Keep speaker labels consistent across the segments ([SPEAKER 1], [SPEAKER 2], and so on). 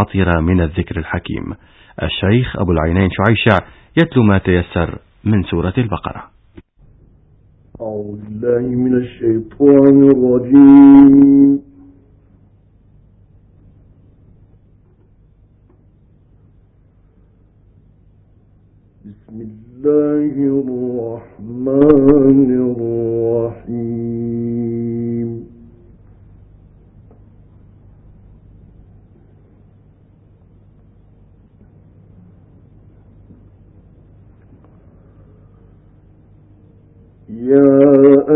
[SPEAKER 1] عطر من الذكر الحكيم. الشيخ أبو العينين شعيشع يتلو ما تيسر من سورة البقرة.
[SPEAKER 2] أعوذ بالله من الشيطان الرجيم. بسم الله الرحمن الرحيم.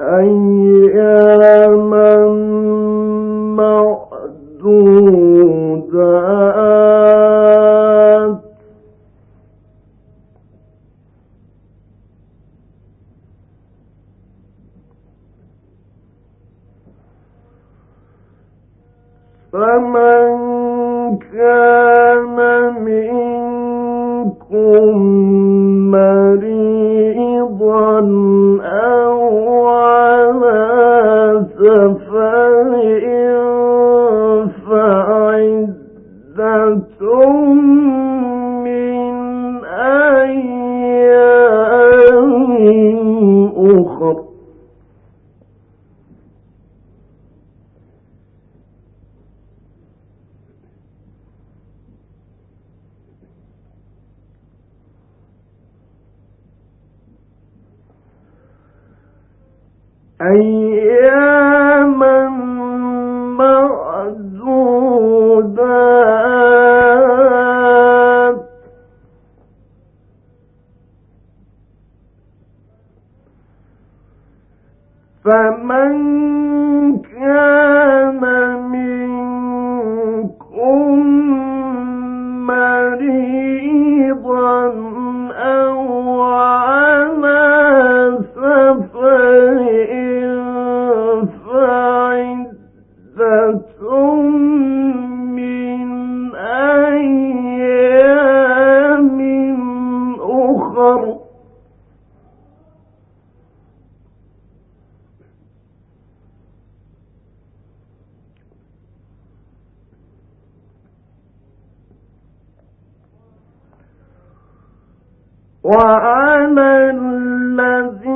[SPEAKER 2] أيام أي وَأَنَا الَّذِي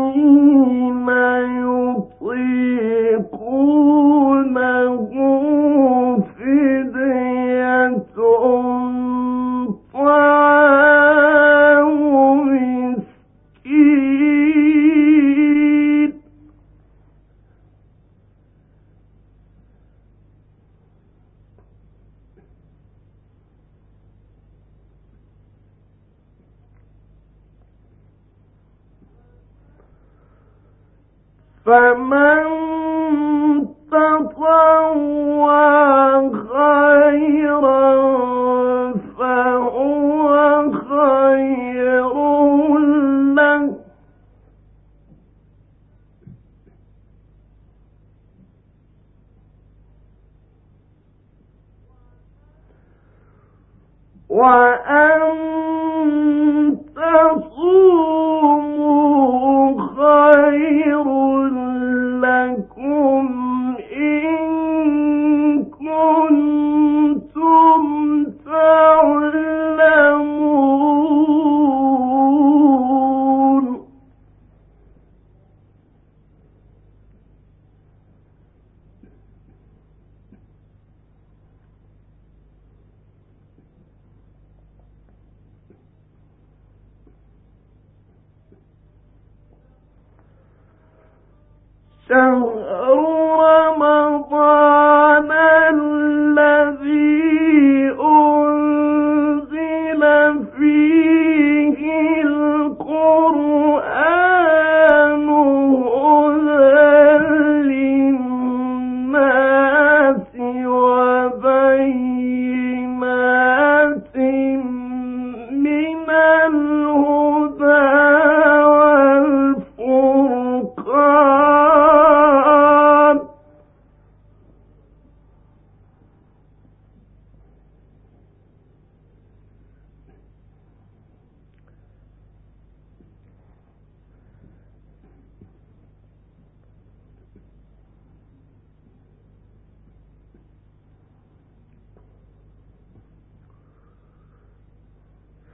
[SPEAKER 2] الشهر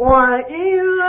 [SPEAKER 2] فإن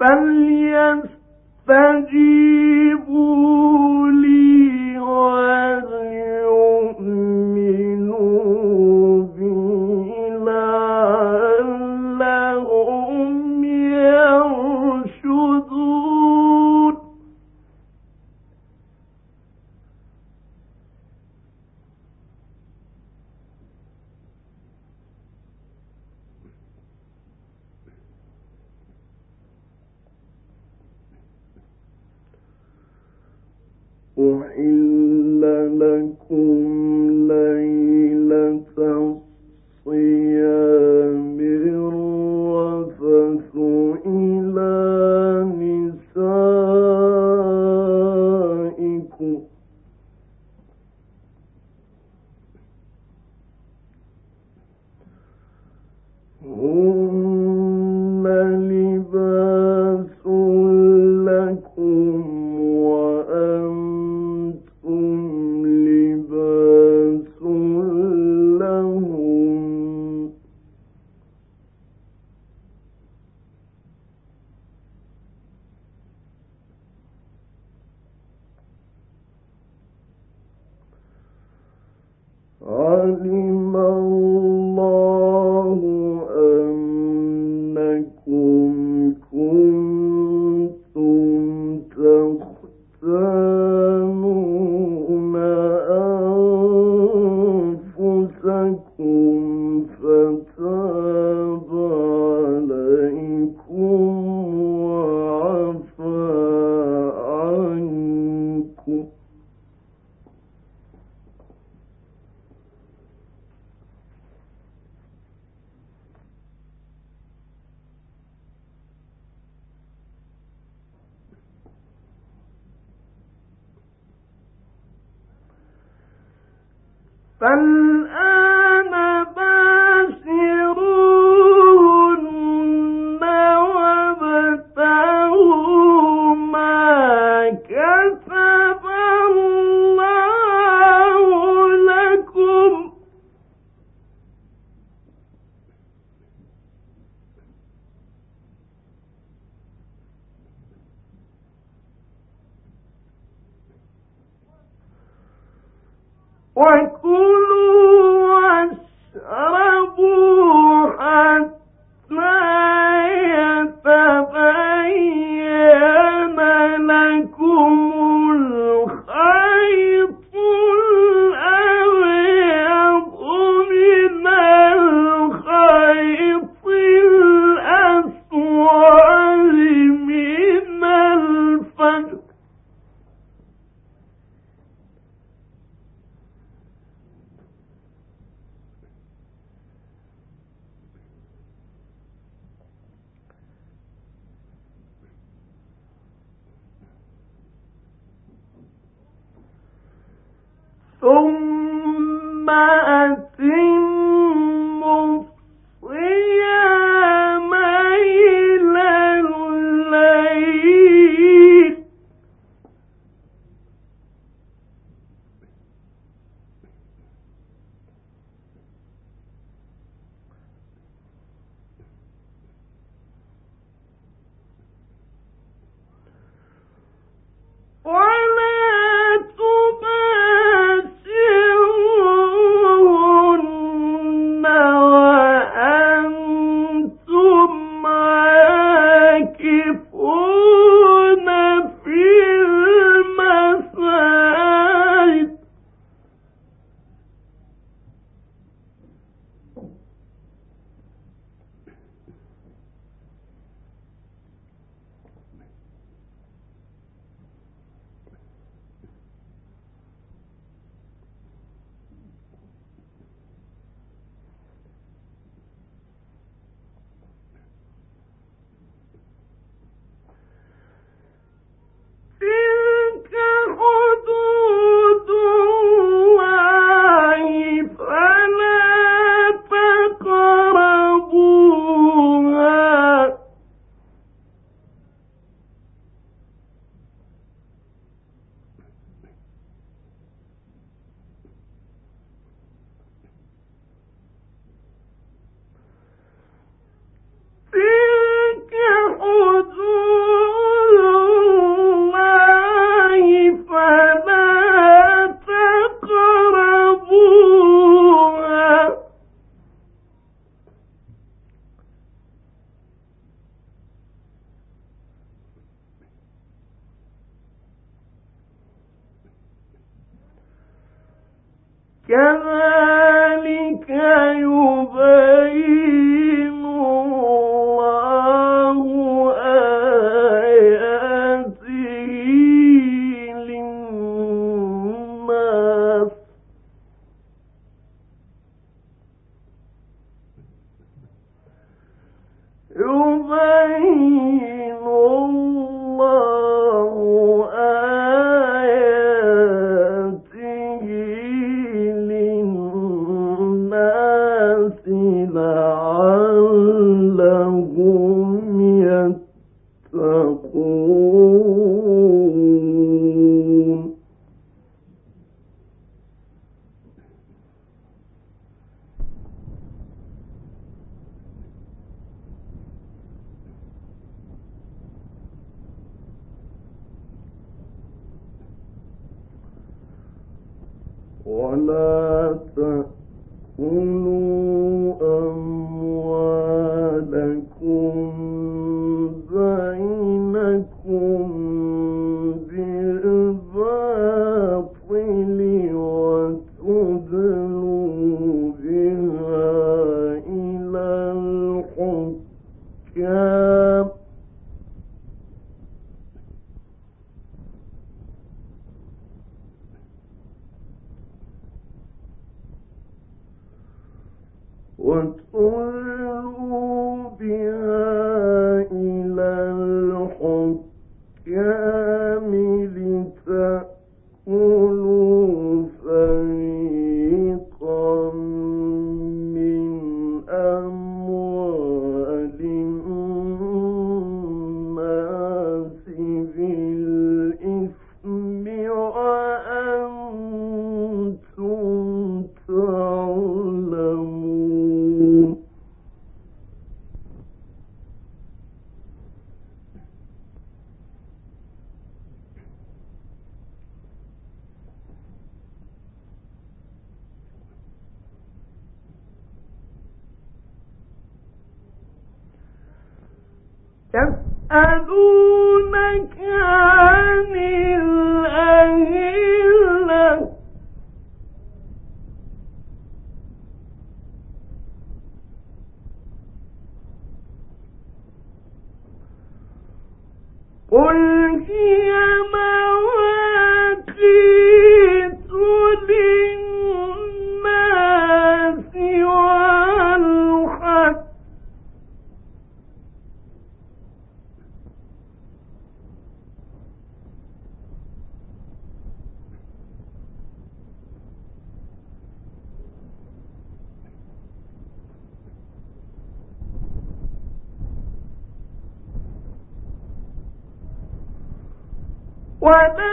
[SPEAKER 2] فليستجيبوا. وكلوا واشربوا كذلك يؤمنون ولا تأكلوا وليس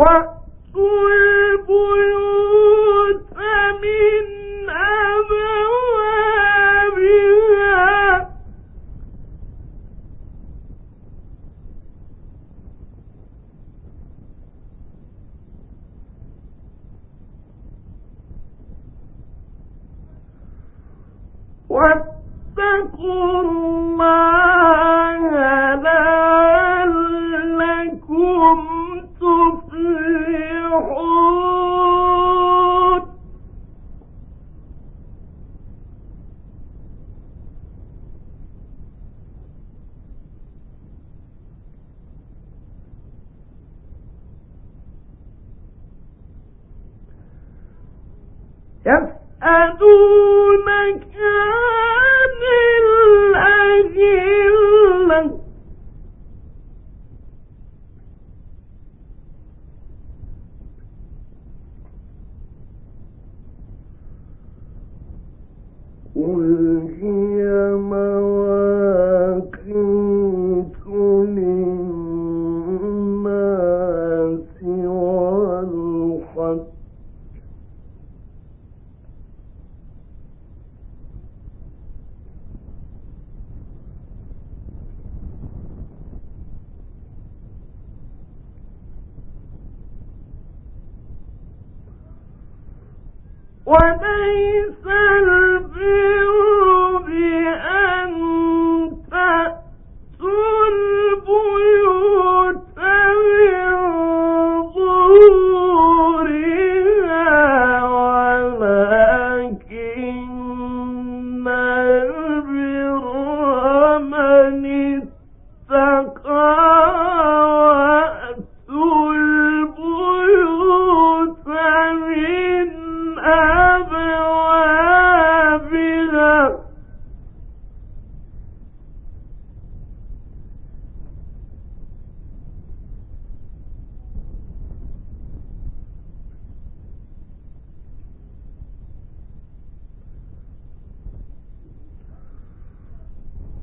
[SPEAKER 2] وأتوا يسألونك وليس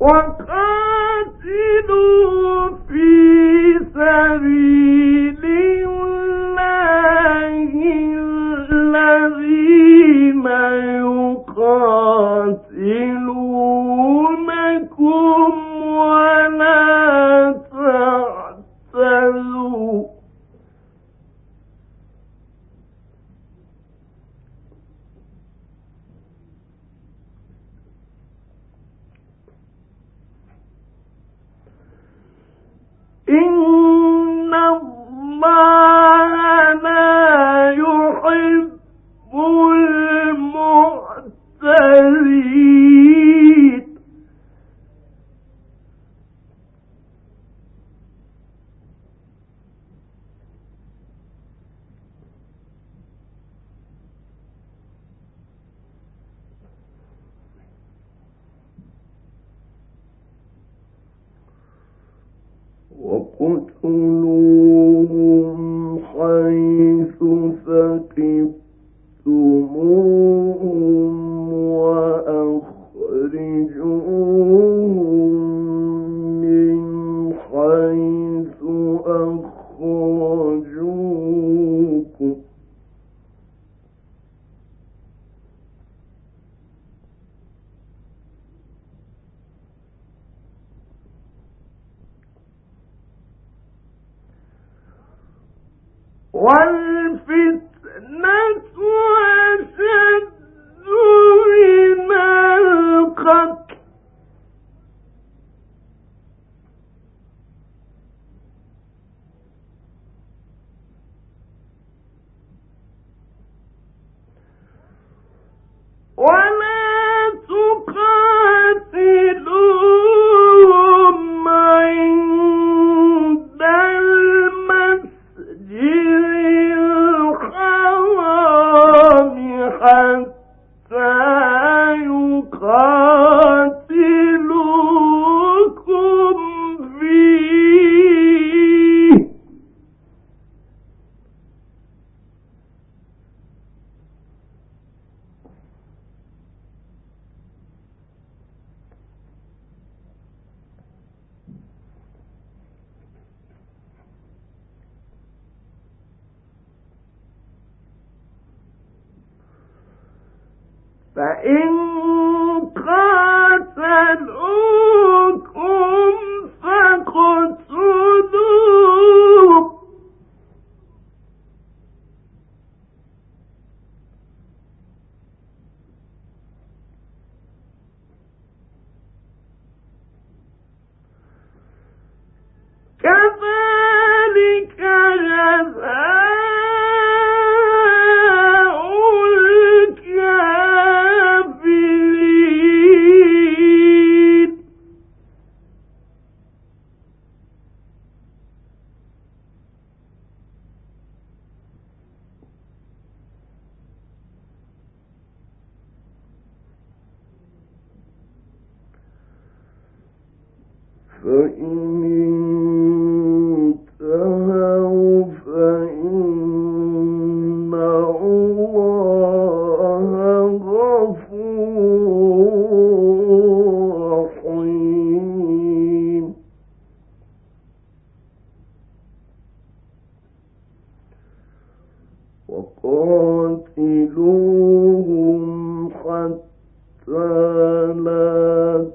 [SPEAKER 2] وقاتلوا وأخرجوهم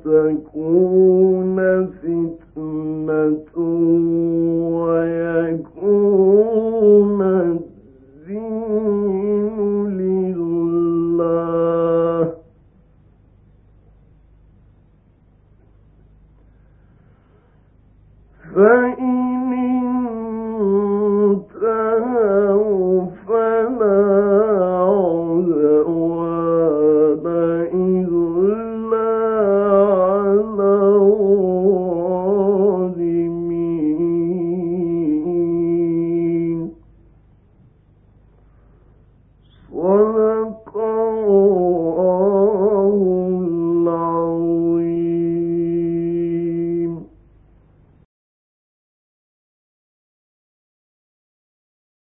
[SPEAKER 2] فإن